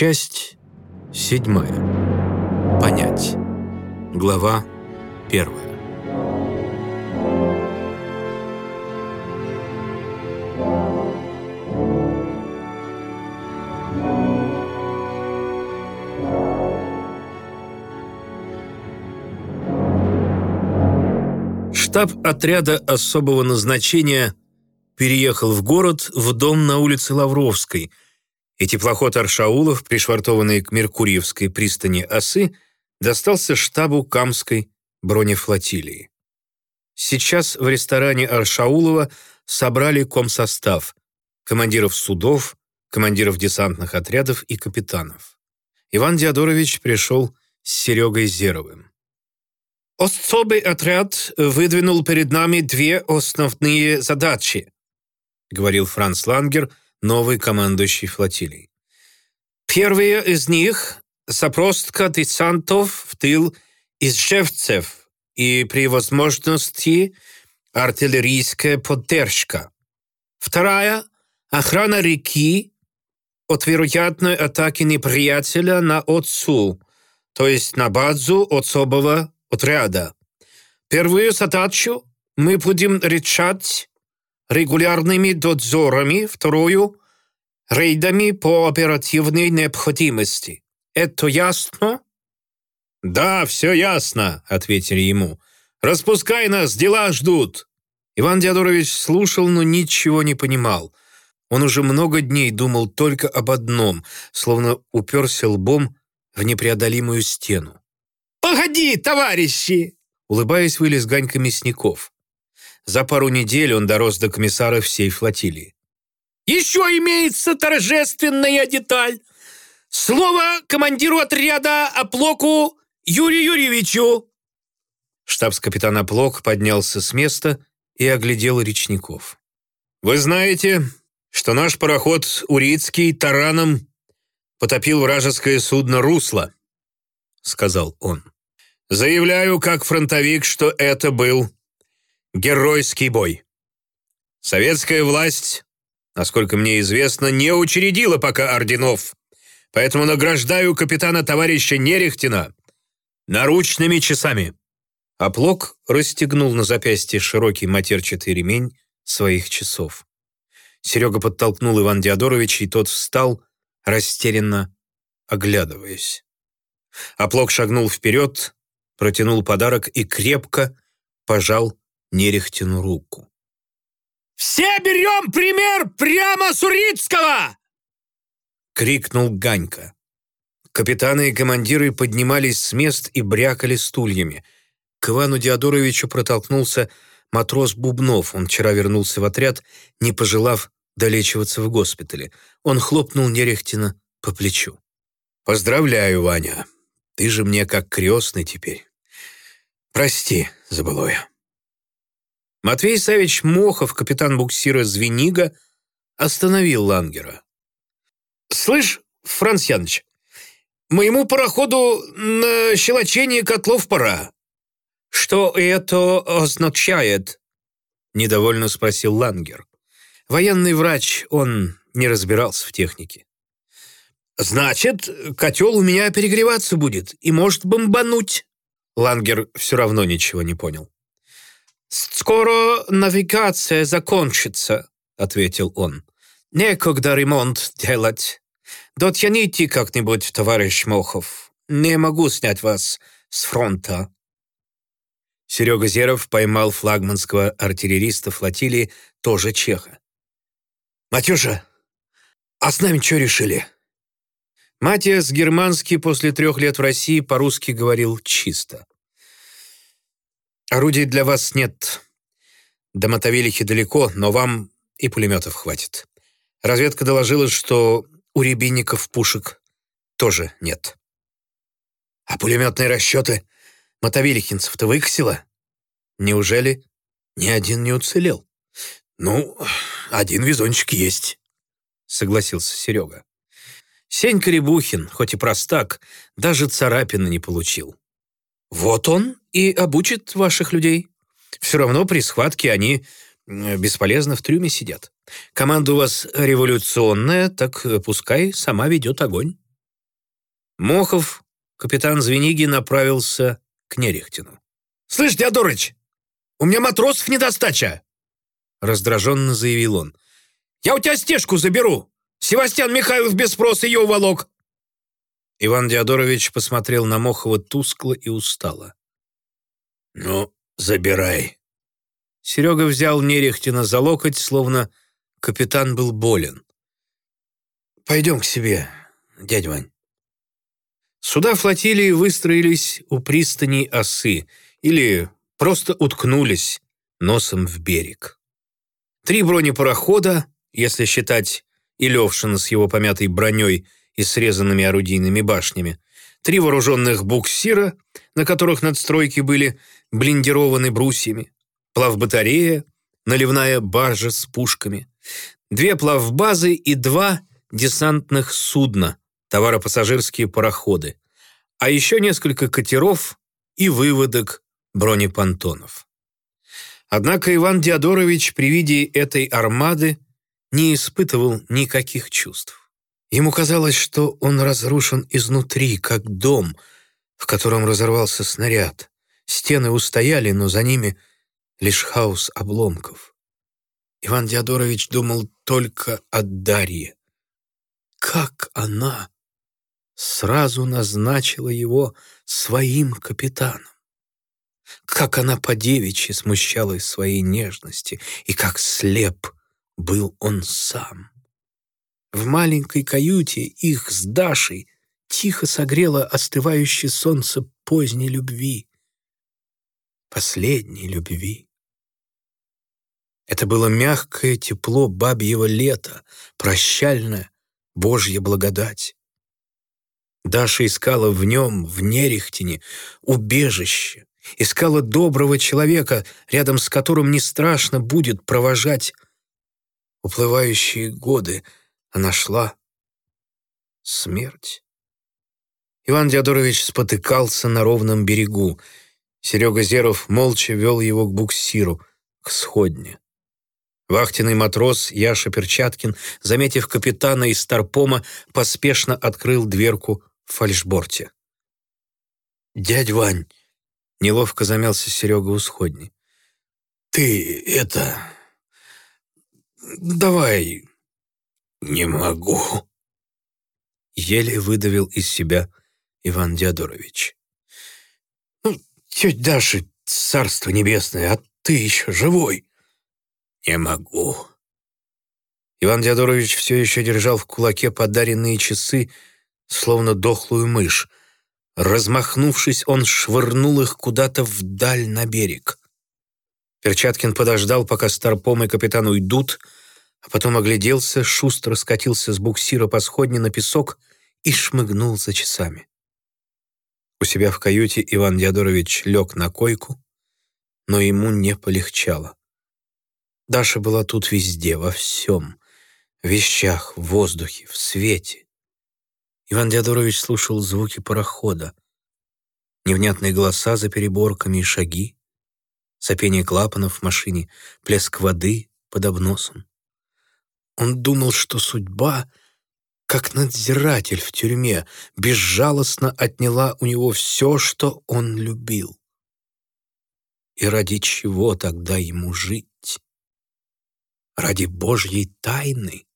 Часть седьмая. Понять. Глава первая. Штаб отряда особого назначения переехал в город в дом на улице Лавровской – и теплоход Аршаулов, пришвартованный к Меркурьевской пристани Осы, достался штабу Камской бронефлотилии. Сейчас в ресторане Аршаулова собрали комсостав, командиров судов, командиров десантных отрядов и капитанов. Иван Диадорович пришел с Серегой Зеровым. «Особый отряд выдвинул перед нами две основные задачи», говорил Франц Лангер – новый командующий флотилией. Первые из них – запростка десантов в тыл из Шевцев и при возможности артиллерийская поддержка. Вторая – охрана реки от вероятной атаки неприятеля на Отцу, то есть на базу особого отряда. Первую задачу мы будем решать регулярными дозорами, вторую – рейдами по оперативной необходимости. Это ясно?» «Да, все ясно», — ответили ему. «Распускай нас, дела ждут». Иван Диадорович слушал, но ничего не понимал. Он уже много дней думал только об одном, словно уперся лбом в непреодолимую стену. «Погоди, товарищи!» Улыбаясь, вылез Ганька Мясников. За пару недель он дорос до комиссара всей флотилии. «Еще имеется торжественная деталь. Слово командиру отряда Оплоку Юрию Юрьевичу». Штабс-капитан Оплок поднялся с места и оглядел речников. «Вы знаете, что наш пароход Урицкий тараном потопил вражеское судно «Русло», — сказал он. «Заявляю, как фронтовик, что это был геройский бой. Советская власть, насколько мне известно, не учредила пока орденов, поэтому награждаю капитана товарища Нерехтина наручными часами». Оплок расстегнул на запястье широкий матерчатый ремень своих часов. Серега подтолкнул Иван Диадорович, и тот встал, растерянно оглядываясь. Оплок шагнул вперед, протянул подарок и крепко пожал Нерехтину руку. «Все берем пример прямо с Урицкого!» — крикнул Ганька. Капитаны и командиры поднимались с мест и брякали стульями. К Ивану Диадоровичу протолкнулся матрос Бубнов. Он вчера вернулся в отряд, не пожелав долечиваться в госпитале. Он хлопнул Нерехтина по плечу. «Поздравляю, Ваня. Ты же мне как крестный теперь. Прости, забылое». Матвей Савич Мохов, капитан буксира «Звенига», остановил Лангера. «Слышь, Франц Яныч, моему пароходу на щелочение котлов пора». «Что это означает?» — недовольно спросил Лангер. Военный врач, он не разбирался в технике. «Значит, котел у меня перегреваться будет и может бомбануть». Лангер все равно ничего не понял. «Скоро навигация закончится», — ответил он. «Некогда ремонт делать. Дотяните как-нибудь, товарищ Мохов. Не могу снять вас с фронта». Серега Зеров поймал флагманского артиллериста флотилии, тоже чеха. «Матюша, а с нами что решили?» Матиас Германский после трех лет в России по-русски говорил чисто. Орудий для вас нет. До Мотовилихи далеко, но вам и пулеметов хватит. Разведка доложила, что у рябинников пушек тоже нет. А пулеметные расчеты мотовилихинцев-то выкосило? Неужели ни один не уцелел? Ну, один везунчик есть, согласился Серега. Сенька Рябухин, хоть и простак, даже царапины не получил. Вот он и обучит ваших людей. Все равно при схватке они бесполезно в трюме сидят. Команда у вас революционная, так пускай сама ведет огонь». Мохов, капитан Звениги, направился к Нерехтину. «Слышь, Теодорыч, у меня матросов недостача!» Раздраженно заявил он. «Я у тебя стежку заберу! Севастьян Михайлов без спроса ее уволок!» Иван Диадорович посмотрел на Мохова тускло и устало. «Ну, забирай». Серега взял Нерехтина за локоть, словно капитан был болен. «Пойдем к себе, дядь Вань». Суда флотилии выстроились у пристани осы или просто уткнулись носом в берег. Три бронепарохода, если считать и Левшина с его помятой броней и срезанными орудийными башнями, три вооруженных буксира, на которых надстройки были блиндированы брусьями, плавбатарея, наливная баржа с пушками, две плавбазы и два десантных судна, товаропассажирские пароходы, а еще несколько катеров и выводок бронепонтонов. Однако Иван Диадорович при виде этой армады не испытывал никаких чувств. Ему казалось, что он разрушен изнутри, как дом, в котором разорвался снаряд. Стены устояли, но за ними лишь хаос обломков. Иван Диадорович думал только о Дарье. Как она сразу назначила его своим капитаном. Как она по-девичьи смущалась своей нежности, и как слеп был он сам. В маленькой каюте их с Дашей тихо согрело остывающее солнце поздней любви, последней любви. Это было мягкое тепло бабьего лета, прощальная Божья благодать. Даша искала в нем, в Нерехтине, убежище, искала доброго человека, рядом с которым не страшно будет провожать уплывающие годы, а нашла смерть. Иван Диадорович спотыкался на ровном берегу. Серега Зеров молча вел его к буксиру, к сходне. Вахтенный матрос Яша Перчаткин, заметив капитана из Старпома, поспешно открыл дверку в фальшборте. «Дядь Вань!» — неловко замялся Серега у сходни. «Ты это... Давай...» «Не могу...» Еле выдавил из себя Иван Диадорович. «Ну, тетя Даша, царство небесное, а ты еще живой!» «Не могу...» Иван Диадорович все еще держал в кулаке подаренные часы, словно дохлую мышь. Размахнувшись, он швырнул их куда-то вдаль на берег. Перчаткин подождал, пока Старпом и капитан уйдут, а потом огляделся, шустро скатился с буксира по сходне на песок и шмыгнул за часами. У себя в каюте Иван Диадорович лег на койку, но ему не полегчало. Даша была тут везде, во всем. В вещах, в воздухе, в свете. Иван Диадорович слушал звуки парохода. Невнятные голоса за переборками и шаги, сопение клапанов в машине, плеск воды под обносом. Он думал, что судьба, как надзиратель в тюрьме, безжалостно отняла у него все, что он любил. И ради чего тогда ему жить? Ради Божьей тайны,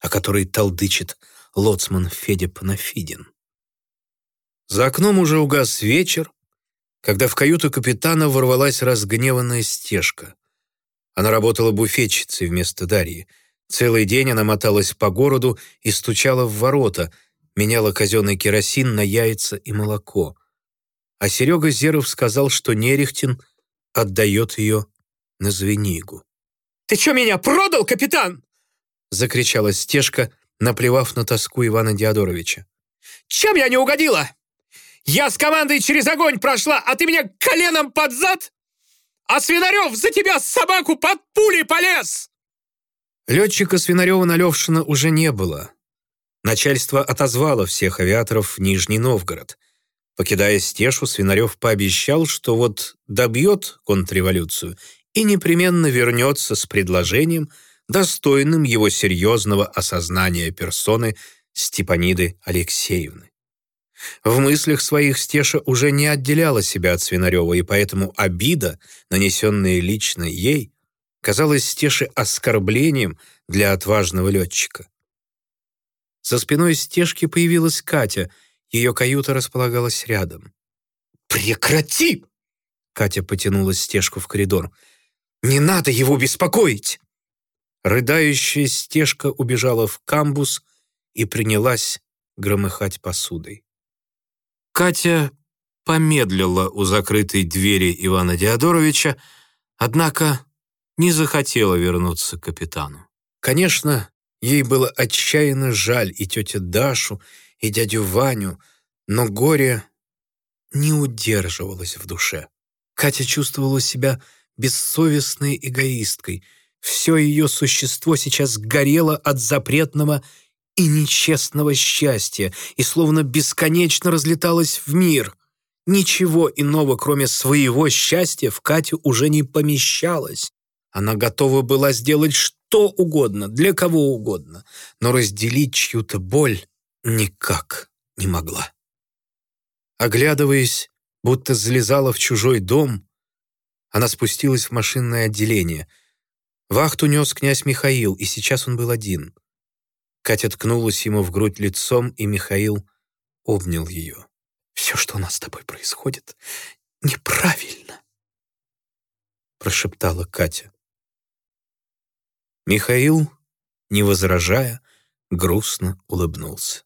о которой толдычит лоцман Федя Панафидин. За окном уже угас вечер, когда в каюту капитана ворвалась разгневанная стежка. Она работала буфетчицей вместо Дарьи. Целый день она моталась по городу и стучала в ворота, меняла казенный керосин на яйца и молоко. А Серега Зеров сказал, что Нерехтин отдает ее на Звенигу. «Ты что, меня продал, капитан?» закричала стежка, наплевав на тоску Ивана Диадоровича. «Чем я не угодила? Я с командой через огонь прошла, а ты меня коленом под зад? А Свинарев за тебя собаку под пули полез!» Летчика Свинарева-Налевшина уже не было. Начальство отозвало всех авиаторов в Нижний Новгород. Покидая стешу, Свинарев пообещал, что вот добьет контрреволюцию и непременно вернется с предложением – достойным его серьезного осознания персоны Степаниды Алексеевны. В мыслях своих Стеша уже не отделяла себя от Свинарева, и поэтому обида, нанесенная лично ей, казалась Стеше оскорблением для отважного летчика. За спиной Стешки появилась Катя, ее каюта располагалась рядом. «Прекрати!» Катя потянула Стешку в коридор. «Не надо его беспокоить!» Рыдающая Стешка убежала в камбус и принялась громыхать посудой. Катя помедлила у закрытой двери Ивана Диадоровича, однако не захотела вернуться к капитану. Конечно, ей было отчаянно жаль и тетю Дашу, и дядю Ваню, но горе не удерживалось в душе. Катя чувствовала себя бессовестной эгоисткой. Все ее существо сейчас горело от запретного и нечестного счастья и словно бесконечно разлеталось в мир. Ничего иного, кроме своего счастья, в Катю уже не помещалось. Она готова была сделать что угодно, для кого угодно, но разделить чью-то боль никак не могла. Оглядываясь, будто залезала в чужой дом, она спустилась в машинное отделение. Вахту нес князь Михаил, и сейчас он был один. Катя ткнулась ему в грудь лицом, и Михаил обнял ее. «Все, что у нас с тобой происходит, неправильно», прошептала Катя. Михаил, не возражая, грустно улыбнулся.